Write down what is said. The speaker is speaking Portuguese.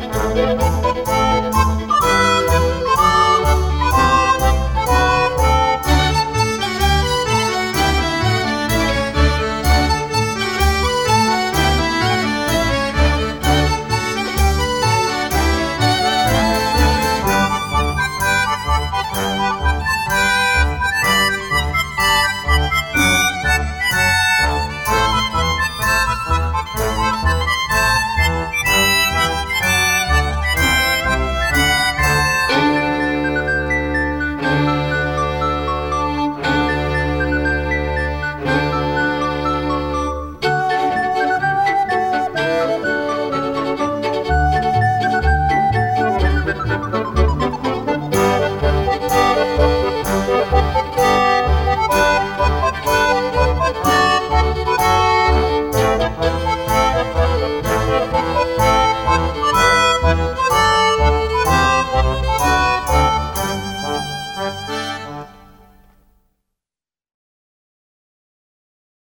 Música